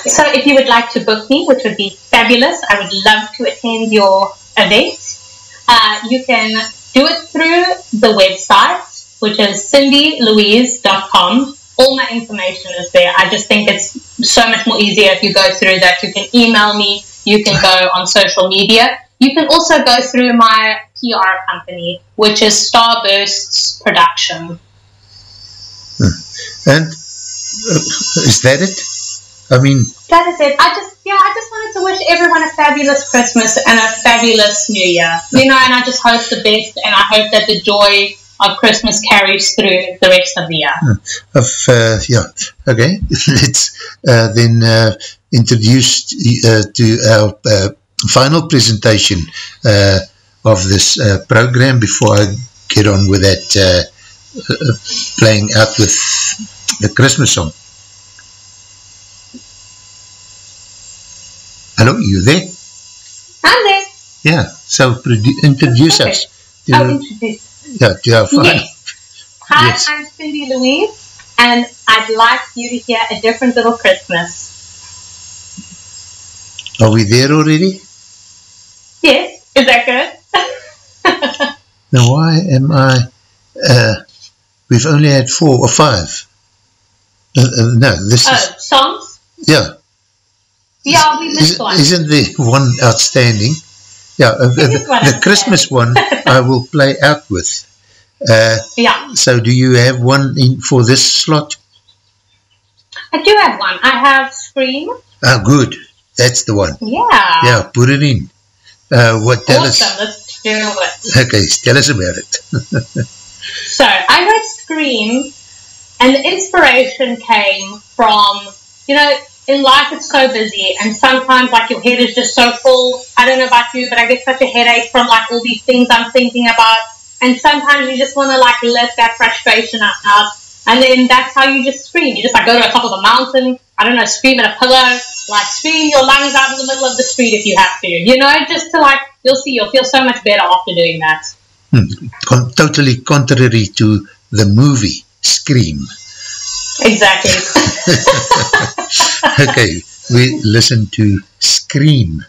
So if you would like to book me, which would be fabulous, I would love to attend your event. Uh, you can do it through the website, which is cindylouise.com. All my information is there. I just think it's so much more easier if you go through that. You can email me. You can go on social media. You can also go through my PR company, which is Starbursts Production. Hmm. And uh, is that it? I mean, that is it. I just, yeah, I just wanted to wish everyone a fabulous Christmas and a fabulous New Year. You know, and I just hope the best, and I hope that the joy of Christmas carries through the rest of the year. Of, uh, yeah, okay. [LAUGHS] Let's uh, then uh, introduce uh, to our uh, final presentation uh, of this program before I get on with that playing out with the Christmas song. Hello, you there? I'm there. Yeah, so introduce okay. us. To, I'll introduce. Yeah, to our fun. Yes. Hi, yes. I'm Cindy Louise, and I'd like you to hear a different little Christmas. Are we there already? Yes. Is that good? [LAUGHS] now, why am I... Uh, we've only had four or five. Uh, uh, no, this oh, is... songs? Yeah. Yeah, we missed one. Isn't the one outstanding? Yeah, uh, the, the Christmas one [LAUGHS] I will play out with. Uh, yeah. So do you have one in for this slot? I do have one. I have Scream. Ah, good. That's the one. Yeah. Yeah, put it in. Uh, what tell awesome. us? Let's do it. Okay, tell us about it. [LAUGHS] So I wrote Scream, and the inspiration came from, you know, in life it's so busy, and sometimes like your head is just so full. I don't know about you, but I get such a headache from like all these things I'm thinking about, and sometimes you just want to like let that frustration out, and then that's how you just scream. You just like go to the top of a mountain. I don't know, scream at a pillar, like scream your lungs out in the middle of the street if you have to. You know, just to like you'll see you'll feel so much better after doing that. Hmm. Con totally contrary to the movie Scream. Exactly. [LAUGHS] okay, we listen to Scream.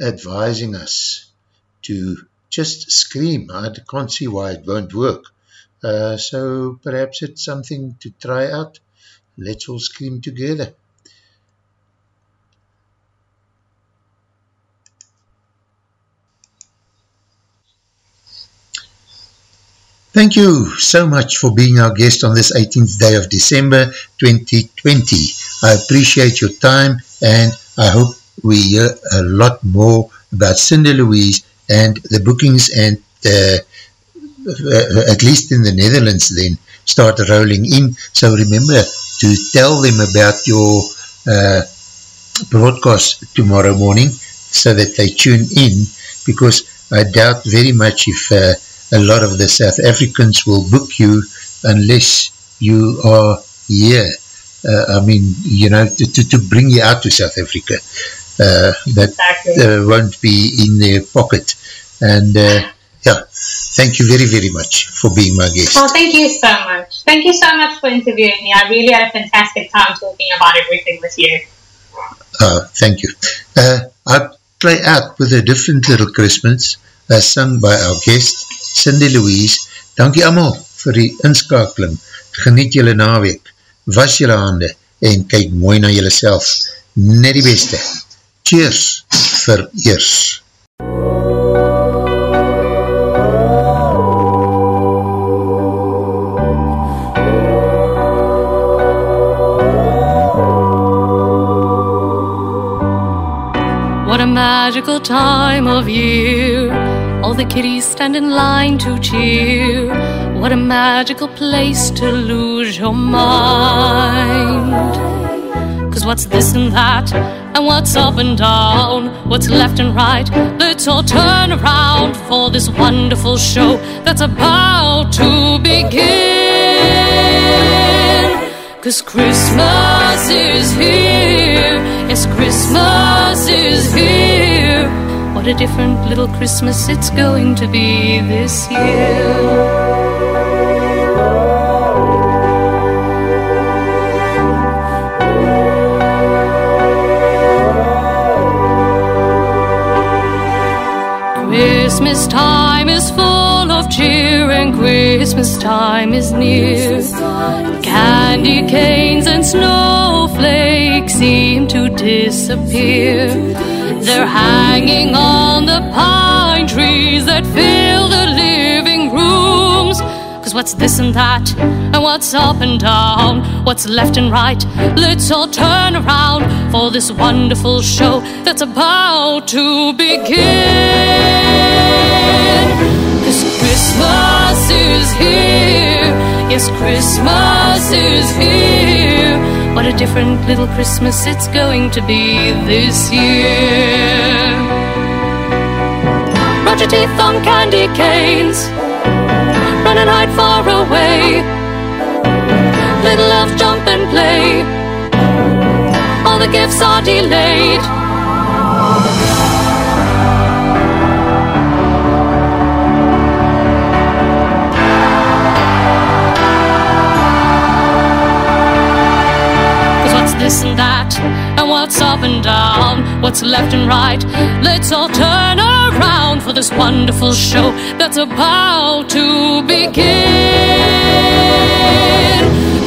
Advising us to just scream. I can't see why it won't work. Uh, so perhaps it's something to try out. Let's all scream together. Thank you so much for being our guest on this 18th day of December 2020. I appreciate your time and I hope we hear a lot more about Cindy Louise and the bookings and uh, uh, at least in the Netherlands then start rolling in. So remember to tell them about your uh, broadcast tomorrow morning so that they tune in because I doubt very much if uh, a lot of the South Africans will book you unless you are here. Uh, I mean, you know, to, to, to bring you out to South Africa. Uh, that Exactly. uh, won't be in their pocket. And uh, yeah, thank you very, very much for being my guest. Well, thank you so much. Thank you so much for interviewing me. I really had a fantastic time talking about everything with you. Uh, thank you. Uh, I play out with a different little Christmas uh, sung by our guest, Cindy Louise. Dankie allemaal vir die inskakeling. Geniet julle naweek. Was julle hande en kyk mooi na julle self. Net die beste. Cheers vir eers. What a magical time of year. All the kiddies stand in line to cheer. What a magical place to lose your mind. Cause what's this and that? And what's up and down? What's left and right? Let's all turn around for this wonderful show that's about to begin. Cause Christmas is here. Yes, Christmas is here. What a different little Christmas it's going to be this year. Christmas time is full of cheer and Christmas time is near. Candy canes and snowflakes seem to disappear. They're hanging on the pine trees that fill the living rooms. Cause what's this and that? And what's up and down? What's left and right? Let's all turn around for this wonderful show that's about to begin. Is here. Yes, Christmas is here. What a different little Christmas it's going to be this year. Your teeth on candy canes. Run and hide far away. Little elf jump and play. All the gifts are delayed. This and that? And what's up and down? What's left and right? Let's all turn around for this wonderful show that's about to begin.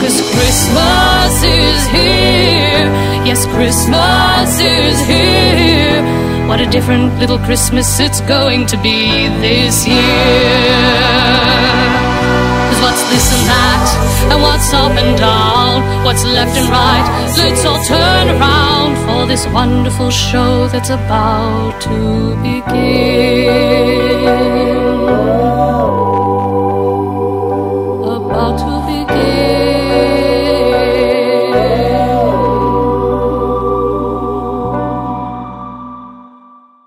Cause Christmas is here. Yes, Christmas is here. What a different little Christmas it's going to be this year. This and that? And what's up and down? What's left and right? Let's all turn around for this wonderful show that's about to begin.